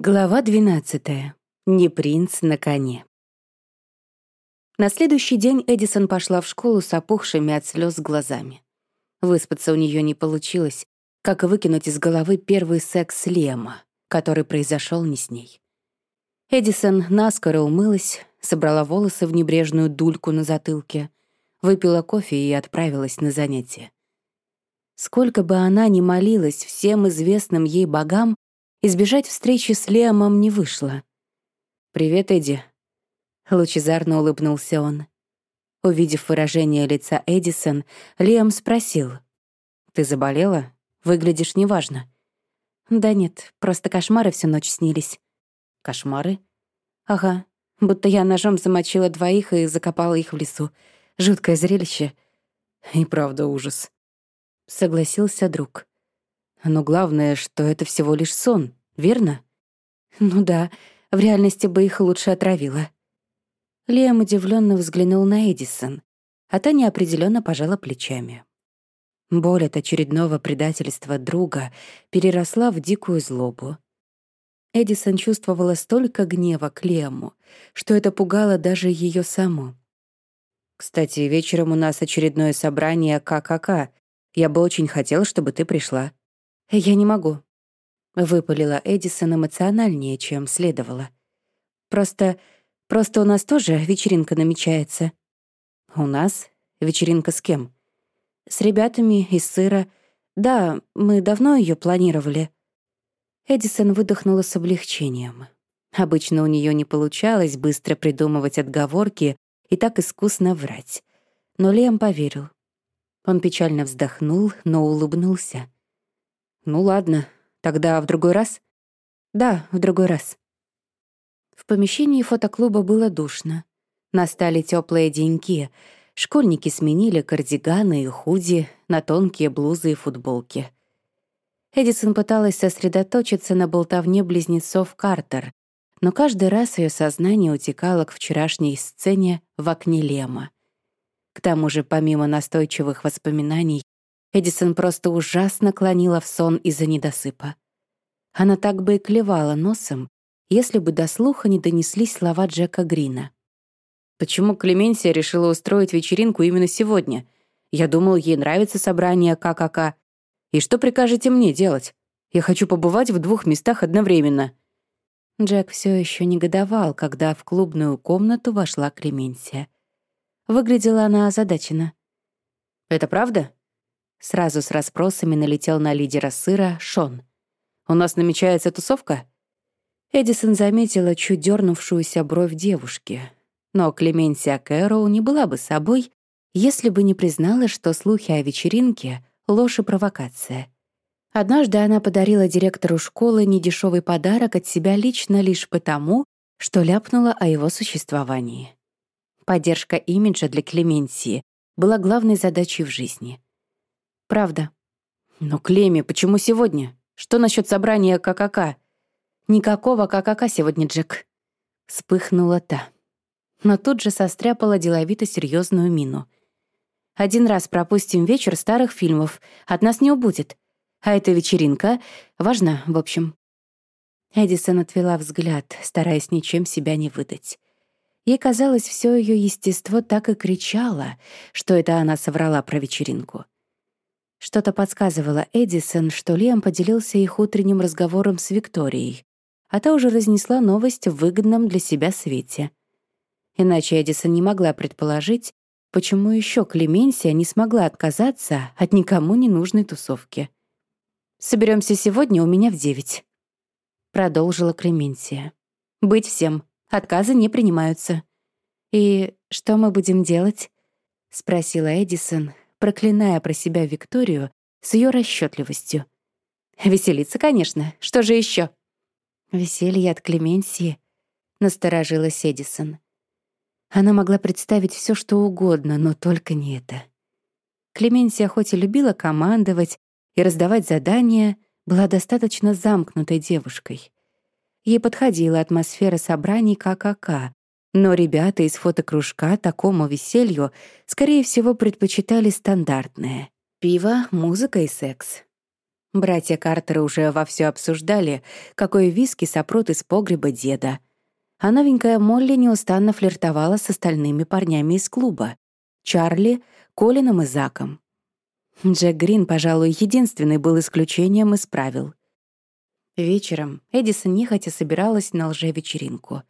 Глава 12. Не принц на коне. На следующий день Эдисон пошла в школу с опухшими от слез глазами. Выспаться у нее не получилось, как и выкинуть из головы первый секс Лема, который произошел не с ней. Эдисон наскоро умылась, собрала волосы в небрежную дульку на затылке, выпила кофе и отправилась на занятия. Сколько бы она ни молилась всем известным ей богам, Избежать встречи с Лиамом не вышло. «Привет, Эдди», — лучезарно улыбнулся он. Увидев выражение лица Эдисон, Лиам спросил. «Ты заболела? Выглядишь неважно». «Да нет, просто кошмары всю ночь снились». «Кошмары?» «Ага, будто я ножом замочила двоих и закопала их в лесу. Жуткое зрелище». «И правда ужас», — согласился друг. Но главное, что это всего лишь сон, верно? Ну да, в реальности бы их лучше отравила. Лиам удивленно взглянул на Эдисон, а та неопределенно пожала плечами. Боль от очередного предательства друга переросла в дикую злобу. Эдисон чувствовала столько гнева к Лему, что это пугало даже ее саму. «Кстати, вечером у нас очередное собрание ККК. Я бы очень хотел, чтобы ты пришла», «Я не могу», — выпалила Эдисон эмоциональнее, чем следовало. «Просто... просто у нас тоже вечеринка намечается». «У нас? Вечеринка с кем?» «С ребятами из сыра. Да, мы давно ее планировали». Эдисон выдохнула с облегчением. Обычно у нее не получалось быстро придумывать отговорки и так искусно врать. Но Лем поверил. Он печально вздохнул, но улыбнулся. «Ну ладно, тогда в другой раз?» «Да, в другой раз». В помещении фотоклуба было душно. Настали теплые деньки. Школьники сменили кардиганы и худи на тонкие блузы и футболки. Эдисон пыталась сосредоточиться на болтовне близнецов Картер, но каждый раз ее сознание утекало к вчерашней сцене в окне Лема. К тому же, помимо настойчивых воспоминаний, Эдисон просто ужасно клонила в сон из-за недосыпа. Она так бы и клевала носом, если бы до слуха не донеслись слова Джека Грина. «Почему Клеменсия решила устроить вечеринку именно сегодня? Я думал, ей нравится собрание ККК. И что прикажете мне делать? Я хочу побывать в двух местах одновременно». Джек все еще негодовал, когда в клубную комнату вошла Клеменсия. Выглядела она озадаченно. «Это правда?» Сразу с расспросами налетел на лидера сыра Шон. «У нас намечается тусовка?» Эдисон заметила чуть дернувшуюся бровь девушки. Но Клеменсия Кэрроу не была бы собой, если бы не признала, что слухи о вечеринке — ложь и провокация. Однажды она подарила директору школы недешевый подарок от себя лично лишь потому, что ляпнула о его существовании. Поддержка имиджа для Клеменсии была главной задачей в жизни — Правда. Но, Клеми, почему сегодня? Что насчет собрания ККК? Никакого ККК сегодня, Джек. Вспыхнула та. Но тут же состряпала деловито серьезную мину. Один раз пропустим вечер старых фильмов, от нас не убудет. А эта вечеринка важна, в общем. Эдисон отвела взгляд, стараясь ничем себя не выдать. Ей казалось, все ее естество так и кричало, что это она соврала про вечеринку. Что-то подсказывало Эдисон, что Лиам поделился их утренним разговором с Викторией, а та уже разнесла новость в выгодном для себя свете. Иначе Эдисон не могла предположить, почему еще Клеменсия не смогла отказаться от никому не нужной тусовки. Соберемся сегодня у меня в девять», — продолжила Клеменсия. «Быть всем. Отказы не принимаются». «И что мы будем делать?» — спросила Эдисон, проклиная про себя Викторию с ее расчетливостью. «Веселиться, конечно. Что же еще? «Веселье от Клеменсии», — насторожилась Эдисон. Она могла представить все, что угодно, но только не это. Клеменсия хоть и любила командовать и раздавать задания, была достаточно замкнутой девушкой. Ей подходила атмосфера собраний ККК, но ребята из фотокружка такому веселью, скорее всего, предпочитали стандартное — пиво, музыка и секс. Братья Картеры уже вовсю обсуждали, какой виски сопрут из погреба деда. А новенькая Молли неустанно флиртовала с остальными парнями из клуба. Чарли, Колином и Заком. Джек Грин, пожалуй, единственный был исключением из правил. Вечером Эдисон нехотя собиралась на лже-вечеринку.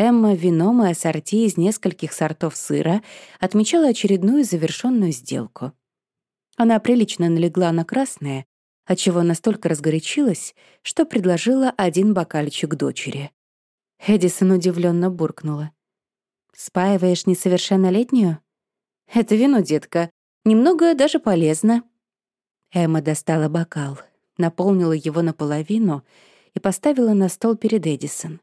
Эмма вином и ассорти из нескольких сортов сыра отмечала очередную завершенную сделку. Она прилично налегла на красное, отчего настолько разгорячилась, что предложила один бокальчик дочери. Эдисон удивленно буркнула. «Спаиваешь несовершеннолетнюю?» «Это вино, детка. Немного даже полезно». Эмма достала бокал, наполнила его наполовину и поставила на стол перед Эдисон.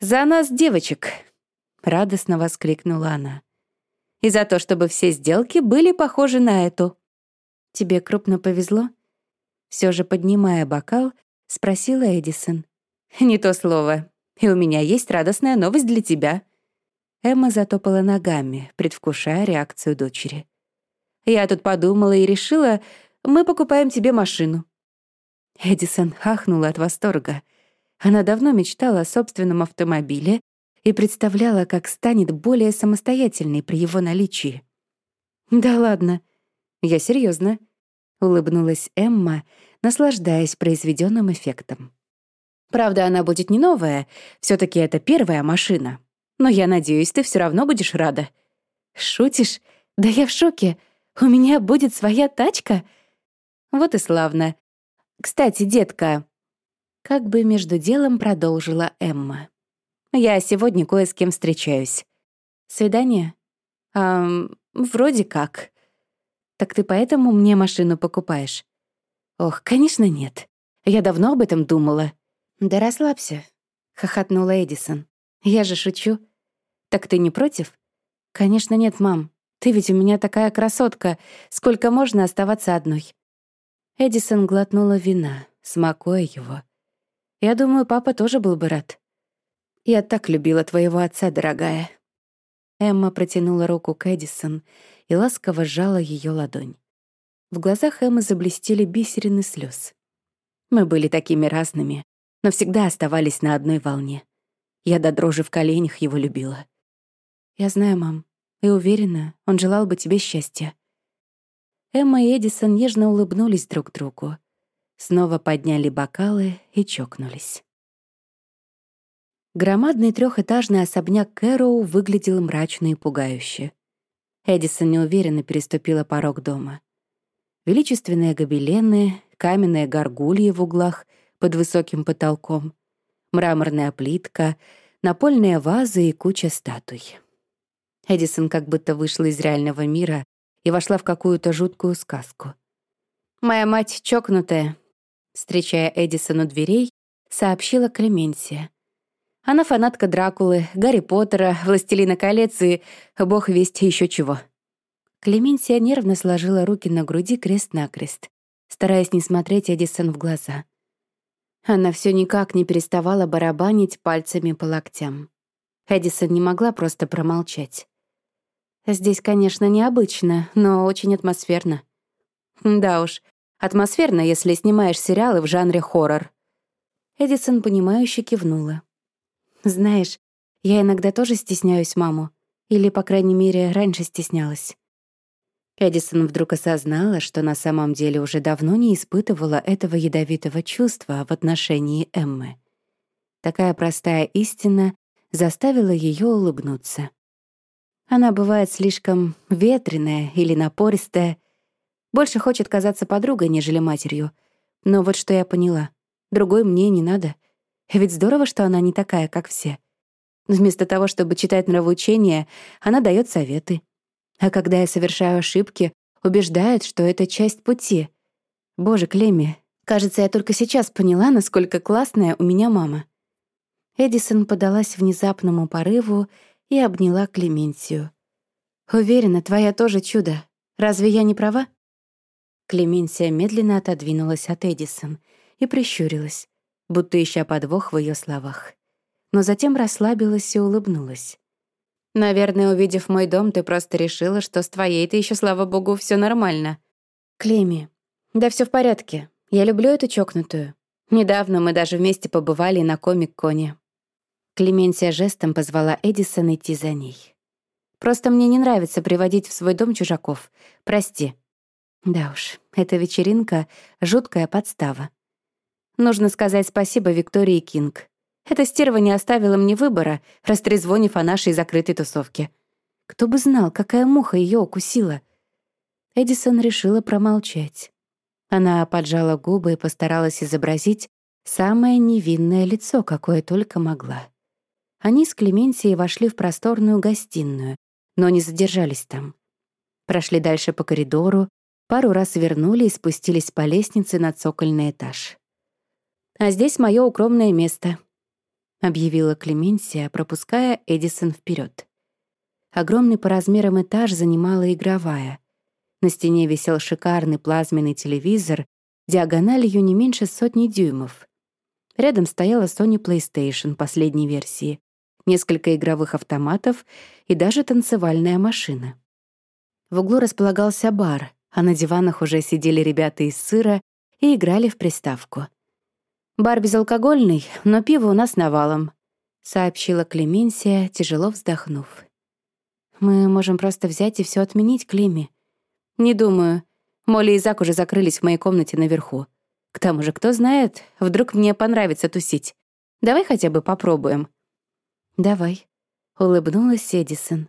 «За нас, девочек!» — радостно воскликнула она. «И за то, чтобы все сделки были похожи на эту». «Тебе крупно повезло?» Все же, поднимая бокал, спросила Эдисон. «Не то слово. И у меня есть радостная новость для тебя». Эмма затопала ногами, предвкушая реакцию дочери. «Я тут подумала и решила, мы покупаем тебе машину». Эдисон хахнула от восторга. Она давно мечтала о собственном автомобиле и представляла, как станет более самостоятельной при его наличии. «Да ладно, я серьезно, улыбнулась Эмма, наслаждаясь произведенным эффектом. Правда, она будет не новая, все таки это первая машина. Но я надеюсь, ты все равно будешь рада. Шутишь? Да я в шоке. У меня будет своя тачка? Вот и славно. Кстати, детка, как бы между делом продолжила Эмма. Я сегодня кое с кем встречаюсь. Свидание? Эм, вроде как. Так ты поэтому мне машину покупаешь? Ох, конечно, нет. Я давно об этом думала. Да расслабься, хохотнула Эдисон. Я же шучу. Так ты не против? Конечно, нет, мам. Ты ведь у меня такая красотка. Сколько можно оставаться одной? Эдисон глотнула вина, смакуя его. Я думаю, папа тоже был бы рад. Я так любила твоего отца, дорогая. Эмма протянула руку к Эдисон и ласково сжала ее ладонь. В глазах Эммы заблестели бисерины слез. Мы были такими разными, но всегда оставались на одной волне. Я до дрожи в коленях его любила. Я знаю, мам, и уверена, он желал бы тебе счастья. Эмма и Эдисон нежно улыбнулись друг другу. Снова подняли бокалы и чокнулись. Громадный трехэтажный особняк Кэроу выглядел мрачно и пугающе. Эдисон неуверенно переступила порог дома. Величественные гобелены, каменные горгульи в углах под высоким потолком, мраморная плитка, напольные вазы и куча статуй. Эдисон как будто вышла из реального мира и вошла в какую-то жуткую сказку. «Моя мать чокнутая», — встречая Эдисон у дверей, сообщила Клеменсия. Она фанатка Дракулы, Гарри Поттера, Властелина колец и бог весть еще чего. Клементия нервно сложила руки на груди крест-накрест, стараясь не смотреть Эдисон в глаза. Она все никак не переставала барабанить пальцами по локтям. Эдисон не могла просто промолчать. Здесь, конечно, необычно, но очень атмосферно. Да уж, атмосферно, если снимаешь сериалы в жанре хоррор. Эдисон, понимающе кивнула. Знаешь, я иногда тоже стесняюсь маму. Или, по крайней мере, раньше стеснялась. Эдисон вдруг осознала, что на самом деле уже давно не испытывала этого ядовитого чувства в отношении Эммы. Такая простая истина заставила ее улыбнуться. Она бывает слишком ветреная или напористая, больше хочет казаться подругой, нежели матерью. Но вот что я поняла. Другой мне не надо. Ведь здорово, что она не такая, как все. Вместо того, чтобы читать нравоучения, она дает советы. А когда я совершаю ошибки, убеждает, что это часть пути. Боже, Клемми, кажется, я только сейчас поняла, насколько классная у меня мама. Эдисон подалась внезапному порыву и обняла Клементию. «Уверена, твоя тоже чудо. Разве я не права?» Клементия медленно отодвинулась от Эдисон и прищурилась будто ища подвох в ее словах. Но затем расслабилась и улыбнулась. «Наверное, увидев мой дом, ты просто решила, что с твоей-то еще, слава богу, все нормально». «Клеми, да все в порядке. Я люблю эту чокнутую. Недавно мы даже вместе побывали на комик-коне. Клеменсия жестом позвала Эдисон идти за ней. «Просто мне не нравится приводить в свой дом чужаков. Прости». Да уж, эта вечеринка — жуткая подстава. Нужно сказать спасибо Виктории Кинг. Эта стерва не оставила мне выбора, растрезвонив о нашей закрытой тусовке. Кто бы знал, какая муха ее укусила. Эдисон решила промолчать. Она поджала губы и постаралась изобразить самое невинное лицо, какое только могла. Они с Клементией вошли в просторную гостиную, но не задержались там. Прошли дальше по коридору, пару раз вернули и спустились по лестнице на цокольный этаж. «А здесь мое укромное место», — объявила Клеменсия, пропуская Эдисон вперед. Огромный по размерам этаж занимала игровая. На стене висел шикарный плазменный телевизор, диагональю не меньше сотни дюймов. Рядом стояла Sony PlayStation последней версии, несколько игровых автоматов и даже танцевальная машина. В углу располагался бар, а на диванах уже сидели ребята из сыра и играли в приставку. «Бар безалкогольный, но пиво у нас навалом», — сообщила Клеменсия, тяжело вздохнув. «Мы можем просто взять и все отменить, Клеми». «Не думаю. Молли и Зак уже закрылись в моей комнате наверху. К тому же, кто знает, вдруг мне понравится тусить. Давай хотя бы попробуем». «Давай», — улыбнулась Эдисон.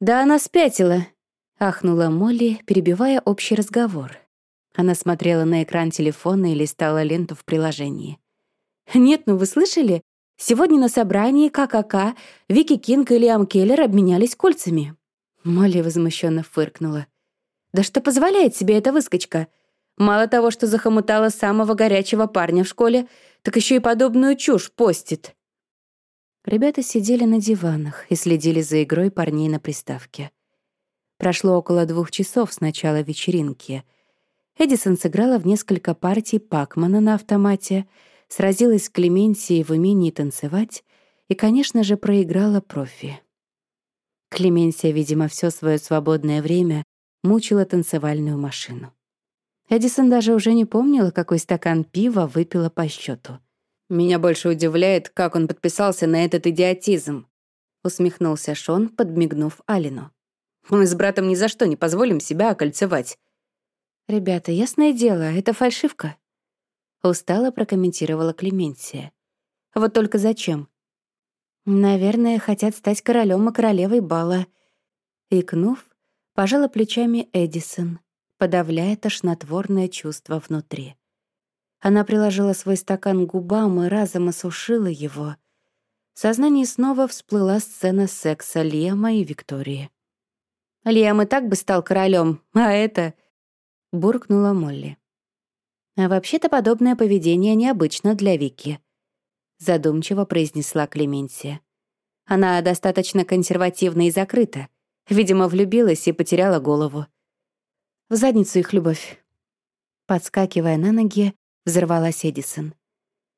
«Да она спятила», — ахнула Молли, перебивая общий разговор. Она смотрела на экран телефона и листала ленту в приложении. «Нет, ну вы слышали? Сегодня на собрании ККК Вики Кинг и Лиам Келлер обменялись кольцами». Молли возмущенно фыркнула. «Да что позволяет себе эта выскочка? Мало того, что захомутала самого горячего парня в школе, так еще и подобную чушь постит». Ребята сидели на диванах и следили за игрой парней на приставке. Прошло около двух часов с начала вечеринки — Эдисон сыграла в несколько партий Пакмана на автомате, сразилась с Клементией в умении танцевать и, конечно же, проиграла профи. Клементия, видимо, все свое свободное время мучила танцевальную машину. Эдисон даже уже не помнила, какой стакан пива выпила по счету. «Меня больше удивляет, как он подписался на этот идиотизм», усмехнулся Шон, подмигнув Алину. «Мы с братом ни за что не позволим себя окольцевать. «Ребята, ясное дело, это фальшивка», — устало прокомментировала Клементия. «Вот только зачем?» «Наверное, хотят стать королем и королевой бала». Икнув, пожала плечами Эдисон, подавляя тошнотворное чувство внутри. Она приложила свой стакан к губам и разом осушила его. В сознании снова всплыла сцена секса Лема и Виктории. Лиам и так бы стал королем, а это — буркнула Молли. «А вообще-то подобное поведение необычно для Вики», — задумчиво произнесла Клеменсия. «Она достаточно консервативна и закрыта. Видимо, влюбилась и потеряла голову. В задницу их любовь». Подскакивая на ноги, взорвалась Эдисон.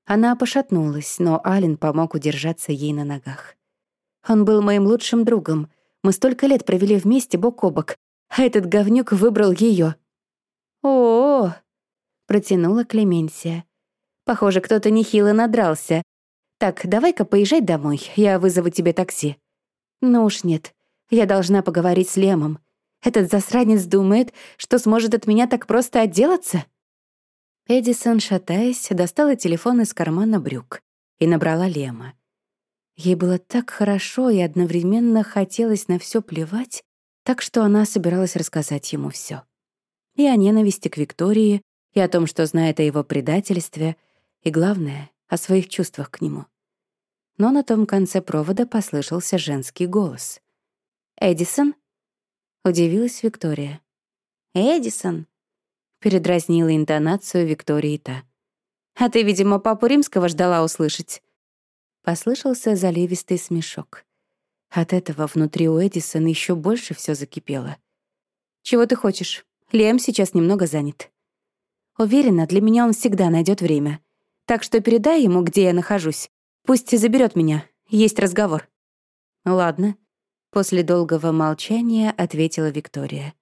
Она пошатнулась, но Ален помог удержаться ей на ногах. Он был моим лучшим другом. Мы столько лет провели вместе бок о бок, а этот говнюк выбрал ее. «О-о-о!» — протянула Клеменсия. «Похоже, кто-то нехило надрался. Так, давай-ка поезжай домой, я вызову тебе такси». «Ну уж нет, я должна поговорить с Лемом. Этот засранец думает, что сможет от меня так просто отделаться?» Эдисон, шатаясь, достала телефон из кармана брюк и набрала Лема. Ей было так хорошо и одновременно хотелось на все плевать, так что она собиралась рассказать ему все и о ненависти к Виктории, и о том, что знает о его предательстве, и, главное, о своих чувствах к нему. Но на том конце провода послышался женский голос. «Эдисон?» — удивилась Виктория. «Эдисон?» — передразнила интонацию Виктории та. «А ты, видимо, папу римского ждала услышать». Послышался заливистый смешок. От этого внутри у Эдисон еще больше все закипело. «Чего ты хочешь?» Лем сейчас немного занят. Уверена, для меня он всегда найдет время. Так что передай ему, где я нахожусь. Пусть заберет меня. Есть разговор». «Ладно», — после долгого молчания ответила Виктория.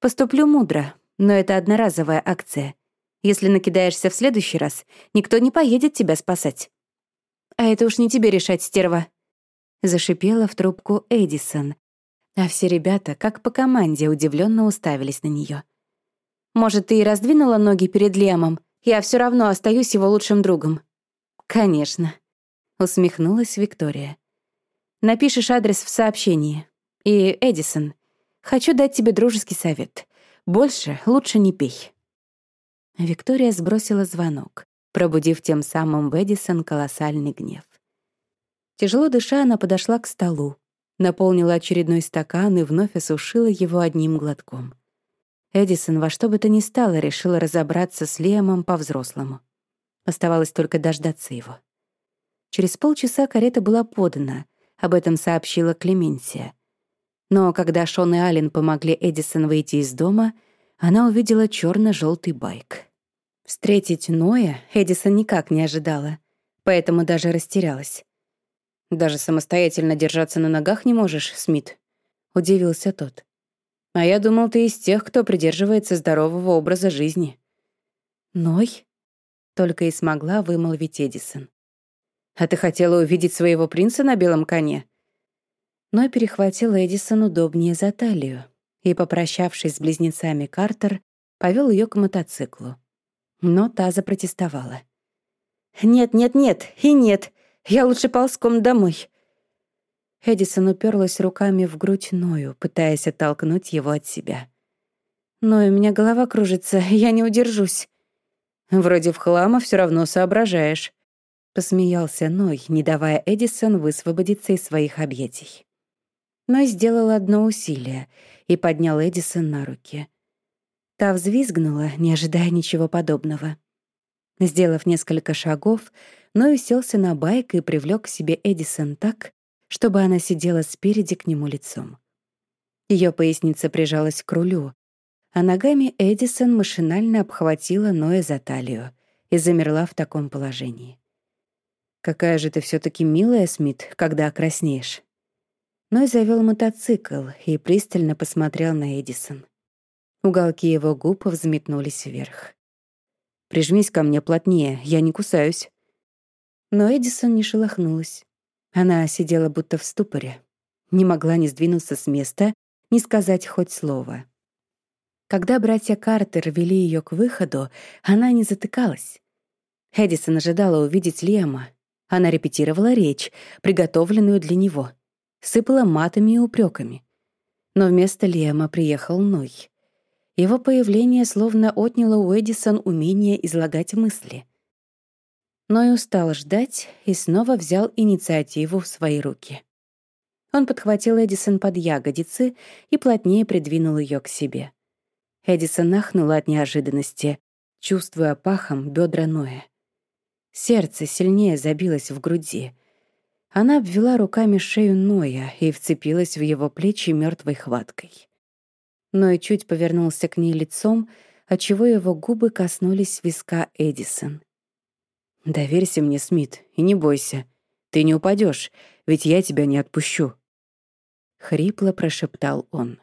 «Поступлю мудро, но это одноразовая акция. Если накидаешься в следующий раз, никто не поедет тебя спасать. А это уж не тебе решать, стерва. Зашипела в трубку Эдисон, а все ребята, как по команде, удивленно уставились на нее. Может, ты и раздвинула ноги перед Лемом, я все равно остаюсь его лучшим другом. Конечно, усмехнулась Виктория. Напишешь адрес в сообщении. И, Эдисон, хочу дать тебе дружеский совет. Больше лучше не пей. Виктория сбросила звонок, пробудив тем самым в Эдисон колоссальный гнев. Тяжело дыша, она подошла к столу, наполнила очередной стакан и вновь осушила его одним глотком. Эдисон во что бы то ни стало решила разобраться с Лемом по-взрослому. Оставалось только дождаться его. Через полчаса карета была подана, об этом сообщила Клеменсия. Но когда Шон и Аллен помогли Эдисон выйти из дома — она увидела черно желтый байк. Встретить Ноя Эдисон никак не ожидала, поэтому даже растерялась. «Даже самостоятельно держаться на ногах не можешь, Смит?» — удивился тот. «А я думал, ты из тех, кто придерживается здорового образа жизни». «Ной?» — только и смогла вымолвить Эдисон. «А ты хотела увидеть своего принца на белом коне?» Ной перехватил Эдисон удобнее за талию, и, попрощавшись с близнецами Картер, повел ее к мотоциклу. Но та запротестовала. «Нет, нет, нет, и нет. Я лучше ползком домой». Эдисон уперлась руками в грудь Ною, пытаясь оттолкнуть его от себя. «Ной, у меня голова кружится, я не удержусь». «Вроде в хлама все равно соображаешь», — посмеялся Ной, не давая Эдисон высвободиться из своих объятий. Ной сделал одно усилие — и поднял Эдисон на руки. Та взвизгнула, не ожидая ничего подобного. Сделав несколько шагов, Ной уселся на байк и привлёк к себе Эдисон так, чтобы она сидела спереди к нему лицом. Ее поясница прижалась к рулю, а ногами Эдисон машинально обхватила Ноя за талию и замерла в таком положении. «Какая же ты все таки милая, Смит, когда окраснеешь», Ной завел мотоцикл и пристально посмотрел на Эдисон. Уголки его губ взметнулись вверх. «Прижмись ко мне плотнее, я не кусаюсь». Но Эдисон не шелохнулась. Она сидела будто в ступоре. Не могла ни сдвинуться с места, ни сказать хоть слово. Когда братья Картер вели ее к выходу, она не затыкалась. Эдисон ожидала увидеть Лема. Она репетировала речь, приготовленную для него — сыпала матами и упреками. Но вместо Лема приехал Ной. Его появление словно отняло у Эдисон умение излагать мысли. Ной устал ждать и снова взял инициативу в свои руки. Он подхватил Эдисон под ягодицы и плотнее придвинул ее к себе. Эдисон нахнула от неожиданности, чувствуя пахом бедра Ноя. Сердце сильнее забилось в груди — она обвела руками шею Ноя и вцепилась в его плечи мертвой хваткой. Ной чуть повернулся к ней лицом, отчего его губы коснулись виска Эдисон. «Доверься мне, Смит, и не бойся. Ты не упадешь, ведь я тебя не отпущу», — хрипло прошептал он.